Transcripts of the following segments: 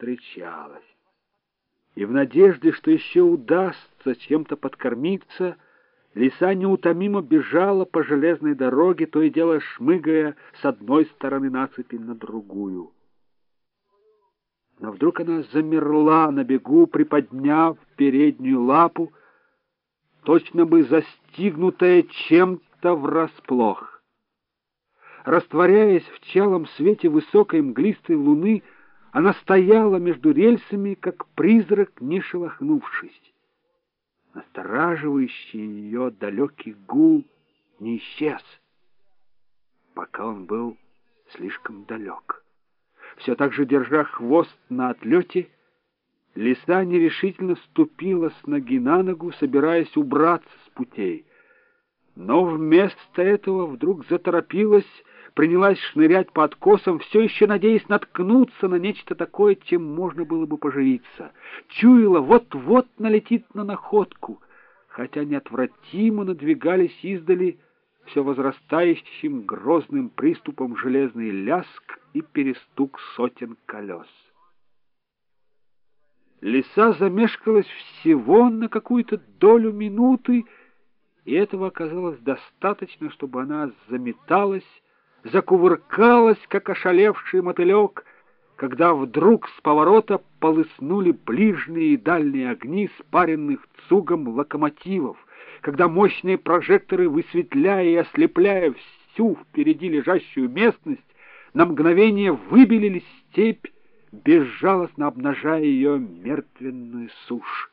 встречалась. И в надежде, что еще удастся чем-то подкормиться, лиса неутомимо бежала по железной дороге, то и дело шмыгая с одной стороны насыпи на другую. Но вдруг она замерла на бегу, приподняв переднюю лапу, точно бы застигнутая чем-то врасплох. Растворяясь в чалом свете высокой мглистой луны, она стояла между рельсами, как призрак, не шелохнувшись. Настораживающий ее далекий гул не исчез, пока он был слишком далек. Все так же, держа хвост на отлете, лиса нерешительно ступила с ноги на ногу, собираясь убраться с путей. Но вместо этого вдруг заторопилась, принялась шнырять по откосам, все еще надеясь наткнуться на нечто такое, чем можно было бы поживиться. Чуяла, вот-вот налетит на находку, хотя неотвратимо надвигались издали все возрастающим грозным приступом железный ляск и перестук сотен колес. Лиса замешкалась всего на какую-то долю минуты, и этого оказалось достаточно, чтобы она заметалась, закувыркалась, как ошалевший мотылек, когда вдруг с поворота полыснули ближние и дальние огни спаренных цугом локомотивов, когда мощные прожекторы, высветляя и ослепляя всю впереди лежащую местность, на мгновение выбелили степь, безжалостно обнажая ее мертвенную сушь.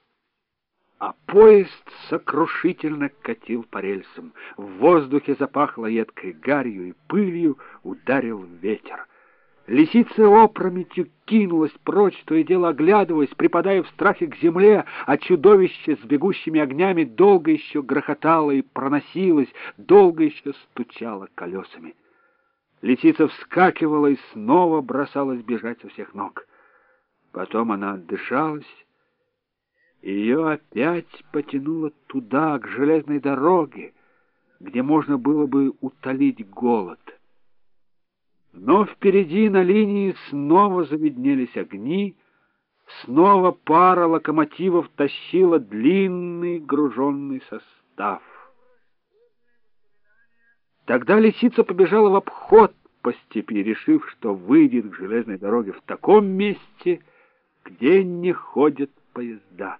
А поезд сокрушительно катил по рельсам. В воздухе запахло едкой гарью и пылью, ударил ветер. Лисица опрометью кинулась прочь, то и дело оглядываясь, припадая в страхе к земле, а чудовище с бегущими огнями долго еще грохотало и проносилось, долго еще стучало колесами. Лисица вскакивала и снова бросалась бежать со всех ног. Потом она отдышалась, ее опять потянуло туда, к железной дороге, где можно было бы утолить голод. Но впереди на линии снова завиднелись огни, снова пара локомотивов тащила длинный груженный состав. Тогда лисица побежала в обход по степи, решив, что выйдет к железной дороге в таком месте, где не ходят поезда.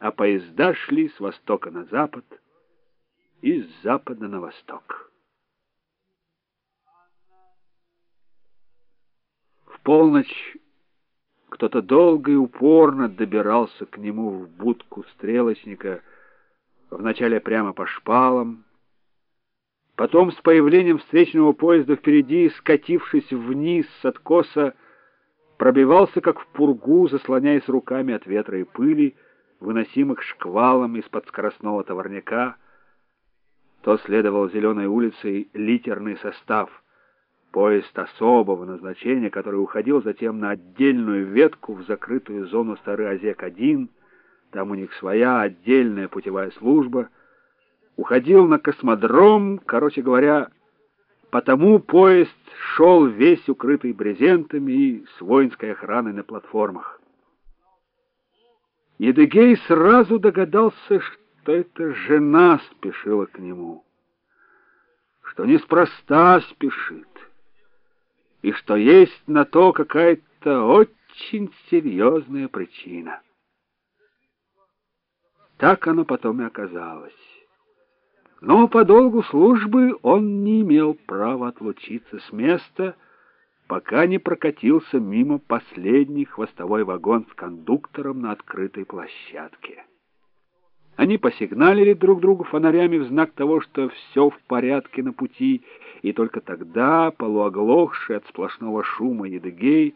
а поезда шли с востока на запад и с запада на восток. В полночь кто-то долго и упорно добирался к нему в будку стрелочника, вначале прямо по шпалам, потом с появлением встречного поезда впереди, скатившись вниз с откоса, пробивался, как в пургу, заслоняясь руками от ветра и пыли, выносимых шквалом из-под скоростного товарняка, то следовал зеленой улицей литерный состав, поезд особого назначения, который уходил затем на отдельную ветку в закрытую зону Старый Озек-1, там у них своя отдельная путевая служба, уходил на космодром, короче говоря, потому поезд шел весь укрытый брезентами и с воинской охраной на платформах. Едыгей сразу догадался, что эта жена спешила к нему, что неспроста спешит, и что есть на то какая-то очень серьезная причина. Так оно потом и оказалось. Но по долгу службы он не имел права отлучиться с места, пока не прокатился мимо последний хвостовой вагон с кондуктором на открытой площадке. Они посигналили друг другу фонарями в знак того, что все в порядке на пути, и только тогда, полуоглохший от сплошного шума Едыгей,